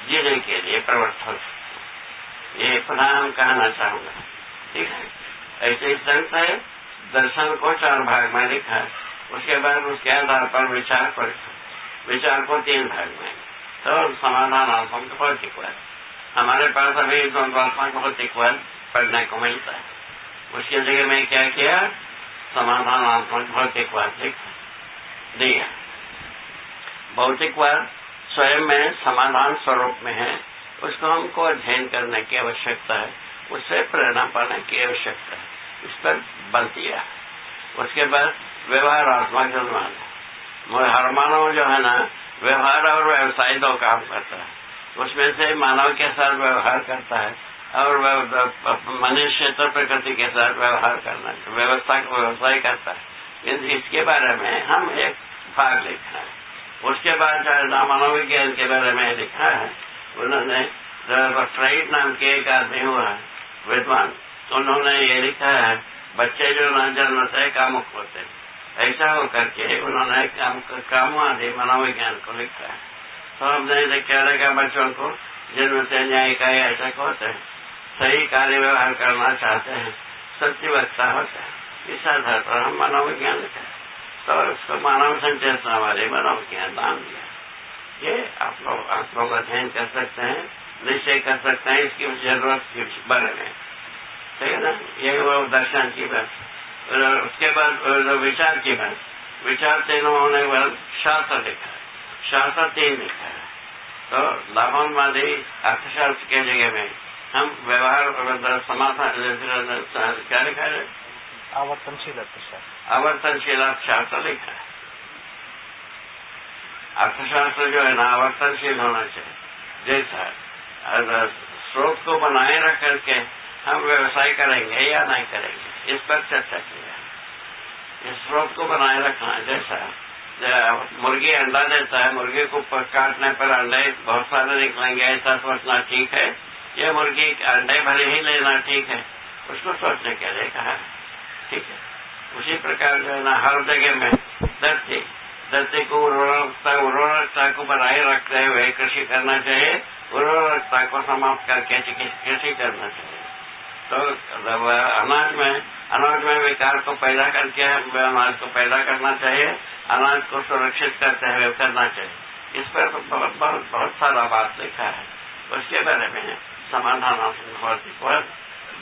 S1: जीने के लिए प्रवृत्त हो सकते ये पुनः कहना चाहूँगा। ठीक है? ऐसे इस ढंग से दर्शन को चार भाग में लिखा उसके बाद उसके आधार पर विचार पर विचार को तीन भाग में तो समाधान आत्मक भौतिक भौतिकवाद हमारे पास अभी द्वंद्वात्मक भौतिकवाद पढ़ने को मिलता है। उसके जगह में क्या किया? समाधानात्मक भौतिकवाद लिखा दिया। भौतिकवाद स्वयं में समाधान स्वरूप में है। उसको हमको अध्ययन करने की आवश्यकता है। उससे प्रेरणा पाने की आवश्यकता है। इस पर बल दिया उसके बाद व्यवहारात्मक अनुमान हर मानव जो है ना, व्यवहार और व्यवसाय दो काम करता है। उसमें से मानव के साथ व्यवहार करता है और मनुष्य तो प्रकृति के साथ व्यवहार करना, व्यवस्था का व्यवसाय करता है। इसके बारे में हम एक भाग लिखा है। उसके बाद मानव विज्ञान के बारे में लिखा है। उन्होंने फ्राइड नाम के एक आदमी हुआ है, विद्वान। उन्होंने ये लिखा है, बच्चे जो न जन्म से कामुक होते हैं। ऐसा होकर के उन्होंने काम काम आदि मनोविज्ञान को लिखा है। तो हमने क्या लगा बच्चों को, जन्म से न्याय का ऐसा होते हैं? सही कार्य व्यवहार करना चाहते हैं सत्य वक्ता होता है। इस आधार पर हम मनोविज्ञान लिखा तो उसको मानव संचेतना वाले मनोविज्ञान दान दिया ये आप लोग आप लोग अध्ययन कर सकते हैं, निश्चय कर सकते हैं, इसकी ज़रूरत के बारे में। है ना? ये वो दर्शन की बात। उसके बाद विचार की बात। विचार तीनों होने के बाद शास्त्र लिखा है। शास्त्र तीन लिखा है। तो लाभनवादी अर्थशास्त्र के जगह में हम व्यवहार समाधान क्या लिखा है?
S2: आवर्तनशील अर्थशास्त्र।
S1: आवर्तनशील अर्थशास्त्र लिखा है। अर्थशास्त्र जो है ना आवर्तनशील होना चाहिए। जैसा स्रोत को बनाए रख करके हम व्यवसाय करेंगे या नहीं करेंगे? इस पर चर्चा की है इस स्रोत को बनाए रखना, जैसा मुर्गी अंडा देता है, मुर्गी को काटने पर अंडे बहुत सारे निकलेंगे, ऐसा सोचना ठीक है। यह मुर्गी अंडे भले ही लेना ठीक है, उसको सोचने के लिए कहा। है ठीक है। उसी प्रकार जो है ना, हर जगह में धरती धरती को उर्वरकता उर्वरकता को बनाए रखते हुए कृषि करना चाहिए, उर्वरकता को समाप्त करके कृषि करना चाहिए। तो अनाज में अनाज में विकार को पैदा करके अनाज को पैदा करना चाहिए, अनाज को सुरक्षित करते हुए करना चाहिए। इस पर तो बहुत बहुत बहुत सारा बात लिखा है। उसके बारे में समाधान भौतिकवाद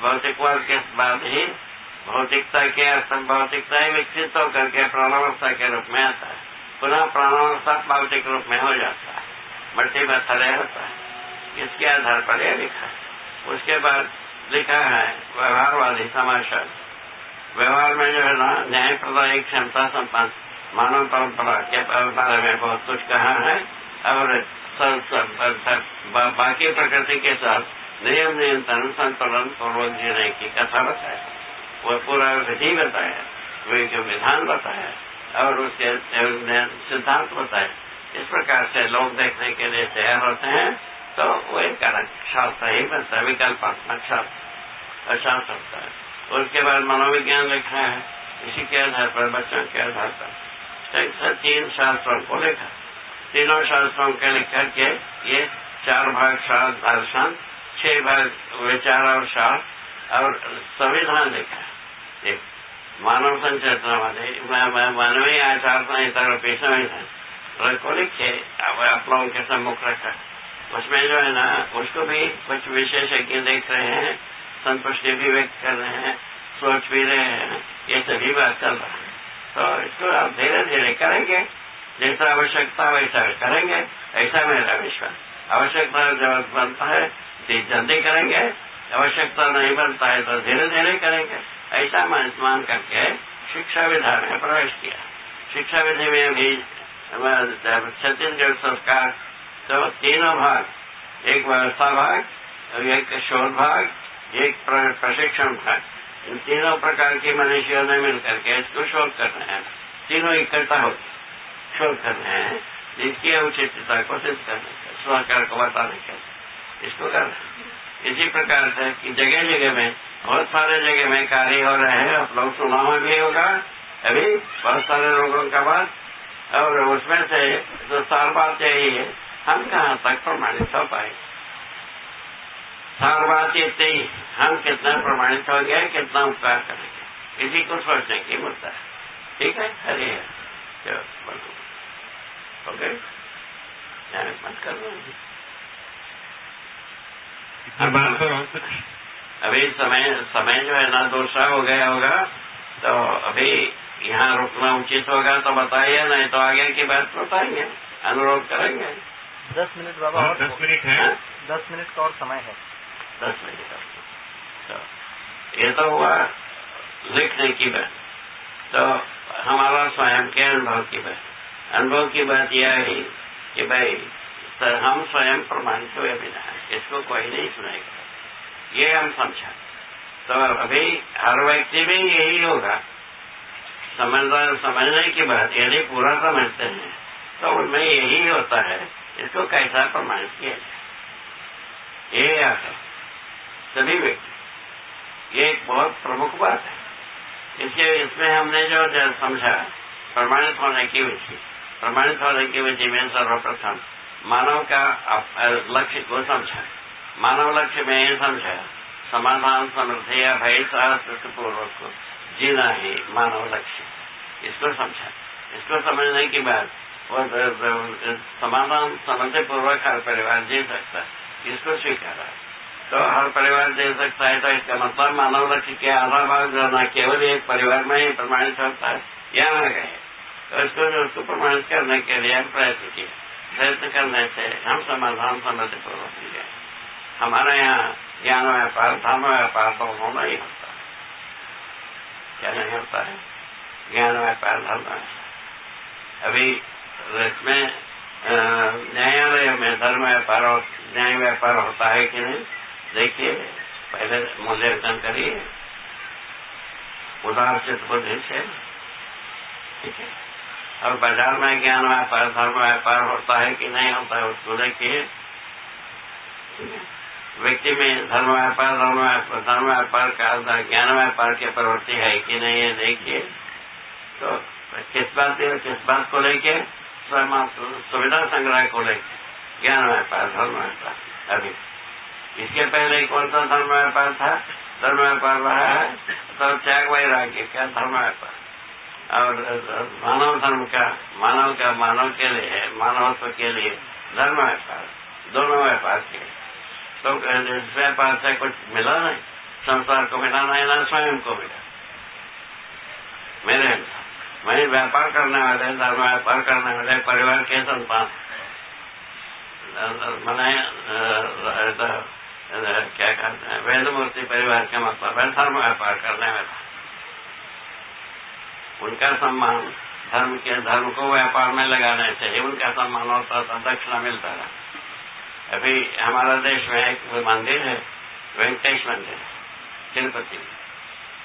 S1: भौतिकवाद के बाद ही भौतिकता के अर्थ भौतिकता ही विकसित होकर के प्राणावस्था के रूप में आता है। पुनः प्राणावस्था भौतिक रूप में हो जाता है। मट्टी में थले होता है। इसके आधार पर यह लिखा है। उसके बाद लिखा है, व्यवहार व्यवहारवादी समाचार व्यवहार में जो है ना, न्याय प्रदायी क्षमता संपन्न, मानव परंपरा के बारे में बहुत कुछ कहा है, और बाकी प्रकृति के साथ नियम नियंत्रण, संतुलन पूर्वक जीने की कथा बताया। वो पूरा विधि बताया वो विधान बताया, और उसके सिद्धांत बताए। इस प्रकार से लोग देखने के लिए तैयार होते हैं तो वो एक शास्त्र ही बनता है, विकल्पात्मक शास्त्र। शास्त्र होता है उसके बाद मनोविज्ञान लिखा है, इसी के आधार पर बच्चों के आधार पर। तीन शास्त्रों को लिखा। तीनों शास्त्रों के लिख करके ये चार भाग शास्त्र दर्शन छह भाग विचार और शास्त्र और संविधान लिखा है। एक मानव संचेतनामध्ये मानवीय आचार संहिता रूपी संविधान को लिखे अब आप लोगों के सम्मुख रखा। उसमें जो है ना, उसको भी कुछ विशेषज्ञ देख रहे हैं। संतुष्टि भी व्यक्त कर रहे हैं, सोच भी रहे हैं, ये सभी बात चल रहा है। तो इसको आप धीरे धीरे करेंगे, जैसा आवश्यकता वैसा करेंगे, ऐसा मेरा विश्वास। आवश्यकता जब बनता है जल्दी करेंगे आवश्यकता नहीं बनता है तो धीरे धीरे करेंगे। ऐसा मान करके शिक्षा विधा में प्रवेश किया। शिक्षा विधि में भी छत्तीसगढ़ संस्कार तो तीनों भाग, एक व्यवस्था भाग एक शोध भाग एक प्रशिक्षण था। इन तीनों प्रकार के मनुष्यों ने मिलकर के इसको शोध कर रहे हैं। तीनों इकट्ठा होकर शोध कर रहे हैं। जिसकी उचितता को सिद्ध करने का सरकार को बताने के इसको कर रहे हैं। इसी प्रकार से कि जगह जगह में बहुत सारे जगह में कार्य हो रहे हैं। आप लोग सुना हुआ भी होगा। अभी बहुत सारे लोगों का बात। और उसमें से जो सार बात यही है, हम कहाँ तक प्रमाणित हो पाए सार बात इतने ही। हम कितना प्रमाणित हो गए कितना उपकार करेंगे इसी को सोचने की मुद्दा है। ठीक है? हरे ओके मत अभी समय समय जो है ना दूसरा हो गया होगा। तो अभी यहाँ रुकना उचित होगा तो बताइए नहीं तो आगे की बात बताएँगे। अनुरोध करेंगे।
S2: दस मिनट बाबा और
S3: दस मिनट है।
S1: हाँ?
S2: दस मिनट का और समय है।
S1: दस का तो ये तो हुआ लिखने की बात। तो हमारा स्वयं के अनुभव की बात। अनुभव की बात यह है कि भाई हम स्वयं प्रमाणित हुए बिना, इसको कोई नहीं सुनेगा। ये हम समझा। तो अभी हर व्यक्ति में यही होगा। समझना, समझने की बात यदि पूरा समझते हैं। तो उनमें यही होता है, इसको कैसा प्रमाणित किया जाए ये आशा सभी व्यक्ति। ये एक बहुत प्रमुख बात है। इसके, इसमें हमने जो समझा, प्रमाणित होने की विधि, प्रमाणित होने की विधि में सर्वप्रथम मानव का लक्ष्य को समझा। मानव लक्ष्य में ये समझा। समाधान, समृद्धि या भय पूर्वक को जीना ही मानव लक्ष्य। इसको समझा। इसको समझने के बाद वो समाधान, समृद्धि पूर्वक हर परिवार जी सकता इसको स्वीकारा। तो हर परिवार दे सकता है तो इसका मतलब मानव लक्ष्य के आधा भाग न, केवल एक परिवार में ही प्रमाणित होता है यहाँ गए तो इसको उसको प्रमाणित करने के लिए हम प्रयत्न किए। प्रयत्न करने से हम समाधान समृद्धि पूर्वक गए हमारे यहाँ ज्ञान व्यापार, धर्म व्यापार तो होना ही होता है। क्या नहीं होता है? ज्ञान व्यापार, धर्म अभी इसमें न्यायालय में धर्म व्यापार और न्याय व्यापार होता है कि नहीं? देखिए, पहले मूल्यांकन करिए। उदार चित्त बुद्धि से ठीक है? और बाज़ार में ज्ञान व्यापार धर्म व्यापार होता है कि नहीं होता है उसको देखिए। व्यक्ति में धर्म व्यापार धर्म धर्म व्यापार का ज्ञान व्यापार की प्रवृत्ति है कि नहीं है, देखिए। तो किस बात है किस बात को लेके? सुविधा संग्रह को लेके। ज्ञान व्यापार धर्म व्यापार अभी। इसके पहले कौन सा धर्म व्यापार था? धर्म व्यापार रहा है तो त्याग वैराग्य क्या धर्म व्यापार और मानव धर्म का मानव का मानव के लिए है? मानवत्व के लिए धर्म व्यापार दोनों व्यापार के तो व्यापार से कुछ मिला नहीं? संसार को मिला नहीं, ना स्वयं को मिला। मेरे मैं व्यापार करने वाले धर्म व्यापार करने वाले, परिवार के संतान। मैंने क्या कहते हैं वेद मूर्ति परिवार के मतलब है धर्म व्यापार करने वाला उनका सम्मान धर्म के धर्म को व्यापार में लगाने से ही उनका सम्मान होता था दक्षिणा मिलता रहा अभी हमारा देश में एक मंदिर है वेंकटेश मंदिर तिरुपति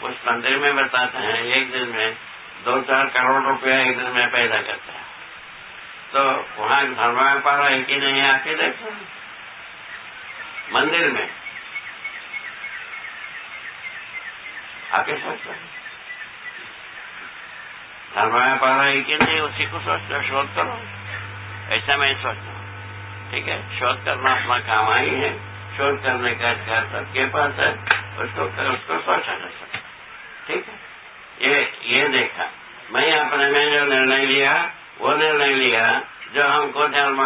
S1: उस मंदिर में बताते हैं एक दिन में दो चार करोड़ रुपया एक दिन में पैदा करता है तो वहाँ धर्म व्यापार है कि नहीं आके देखो मंदिर में। आके सोचते धर्म व्यापार है कि नहीं उसी को सोचते शोध करो। ऐसा मैं सोचता हूँ। ठीक है? शोध करना अपना काम आई है। शोध करने का अधिकार सबके पास है। उसको कर, उसको सोचा जा सकता ठीक है? ये ये देखा। मैं अपने में जो निर्णय लिया वो निर्णय लिया जो हमको धर्म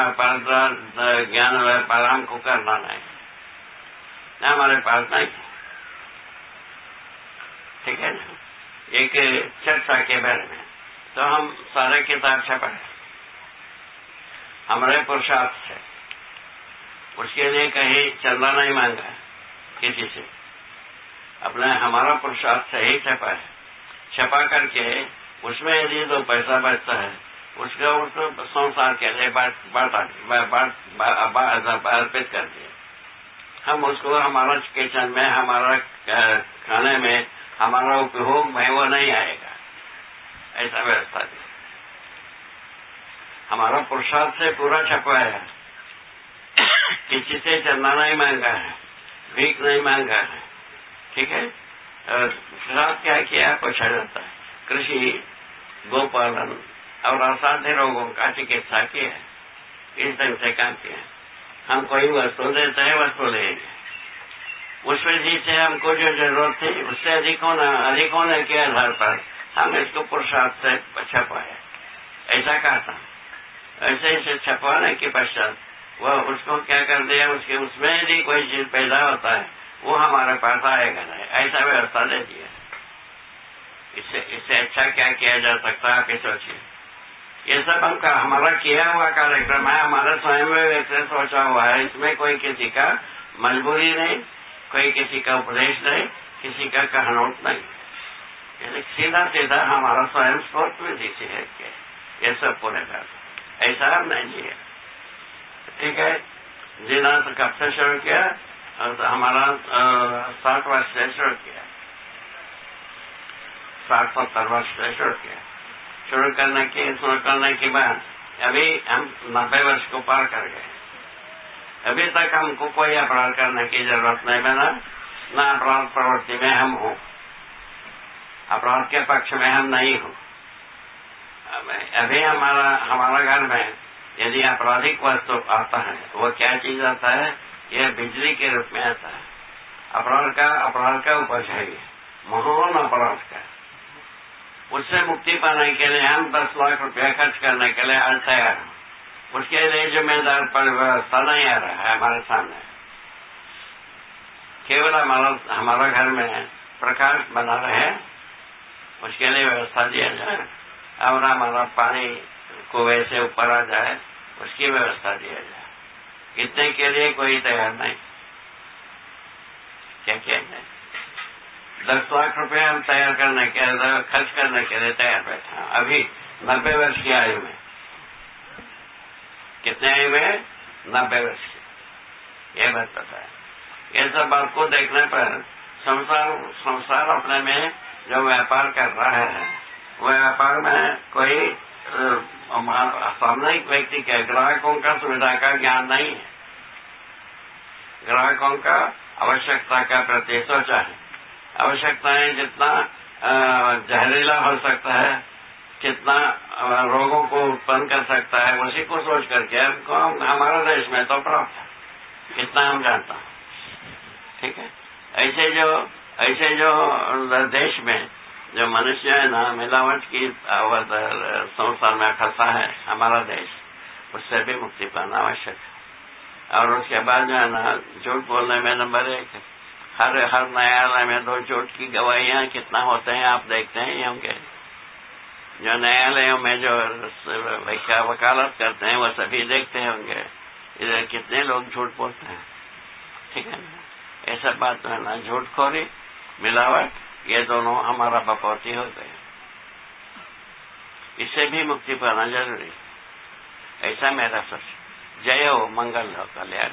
S1: ज्ञान व्यापार हमको करना नहीं। न हमारे पास नहीं ठीक है ना एक चर्चा के बारे में तो हम सारे किताब छपा हमारे पुरुषार्थ से उसके लिए कहीं चंदा नहीं मांगा किसी से अपने हमारा पुरुषार्थ से ही छपा है छपा करके उसमें यदि दो पैसा बचता है उसका उसको संसार के लिए अर्पित कर दिए हम उसको, हमारा किचन में, हमारा खाने में, हमारा उपयोग में वो नहीं आएगा। ऐसा व्यवस्था दी हमारा पुरुषार्थ से पूरा छपा है। किसी से चंदा नहीं मांगा है। भीख नहीं मांगा है। ठीक है? साथ क्या किया? पूछा जाता है कृषि, गोपालन और असाध्य रोगों का चिकित्सा किया। इस ढंग से काम किया। हम कोई वस्तु देते हैं वस्तु लेंगे उस वजह से हमको जो ज़रूरत थी, उससे अधिक होना, अधिक होने के आधार पर हम इसको पुरुषार्थ से छपाए ऐसा कहा था। ऐसे ऐसे छपाने के पश्चात वह उसको क्या कर दिया, उसके उसमें यदि कोई चीज़ पैदा होता है, वो हमारे पास आएगा नहीं। ऐसा व्यवस्था दे दिया। इससे इससे अच्छा क्या किया जा सकता है, आप सोचिए। ये सब हम का, हमारा किया हुआ कार्यक्रम है हमारा स्वयं व्यक्ति सोचा हुआ है इसमें कोई किसी का मजबूरी नहीं कोई किसी का उपदेश नहीं किसी का कहनोट नहीं। सीधा सीधा हमारा स्वयं स्पोर्ट में से है ये सब पूरे कर। ऐसा हम नहीं जिया ठीक है? जिला तो कब से शुरू किया? तो हमारा साठ वर्ष से शुरू किया। साठ सत्तर वर्ष से शुरू किया। शुरू करने की, शुरू करने के बाद अभी हम नब्बे वर्ष को पार कर गए। अभी तक हमको कोई अपराध करने की ज़रूरत नहीं बना, न अपराध प्रवृत्ति में हम हूँ। अपराध के पक्ष में हम नहीं हूँ। अभी हमारा हमारा घर में यदि आपराधिक वस्तु आता है, वो क्या चीज़ आता है? यह बिजली के रूप में आता है। अपराध का अपराध का उपज है। ये महान अपराध का। उससे मुक्ति पाने के लिए हम दस लाख रुपया खर्च करने के लिए आज तैयार हैं। उसके लिए जिम्मेदार पर व्यवस्था नहीं आ रहा है हमारे सामने। केवल हमारा हमारा घर में प्रकाश बना रहे, उसके लिए व्यवस्था दिया जाए और हमारा पानी कुएँ से ऊपर आ जाए, उसकी व्यवस्था दिया जाए। इतने के लिए कोई तैयार नहीं। क्या क्या है दस लाख रुपए हम तैयार करने के खर्च करने के लिए तैयार बैठे हैं। अभी नब्बे वर्ष की आयु में। कितने आयु में? नब्बे वर्ष की। यह बात पता है। ये सब बात को देखने पर संसार संसार अपने में जो व्यापार कर रहा है, वो व्यापार में कोई सामूहिक व्यक्ति के ग्राहकों का सुविधा का ज्ञान नहीं है। ग्राहकों का आवश्यकता का प्रति सोचा है। आवश्यकताएँ जितना जहरीला हो सकता है, कितना रोगों को उत्पन्न कर सकता है, उसी को सोच करके हमको हमारा देश में तो प्राप्त है। कितना हम जानता हूँ। ठीक है? ऐसे जो ऐसे जो देश में जो मनुष्य है ना, मिलावट की संसार में फंसा है हमारा देश, उससे भी मुक्ति पाना आवश्यक है। और उसके बाद जो है ना, झूठ बोलने में नंबर एक हर हर में दो झूठ की गवाहियाँ कितना होते हैं, आप देखते हैं होंगे। जो न्यायालयों में जो वकालत करते हैं, वो सभी देखते हैं होंगे, इधर कितने लोग झूठ बोलते हैं। ठीक है ना? ऐसा बात है ना झूठ खोरी मिलावट, ये दोनों हमारा बपौती हो गए इससे भी मुक्ति पाना ज़रूरी ऐसा मेरा सोच जय हो, मंगल हो, कल्याण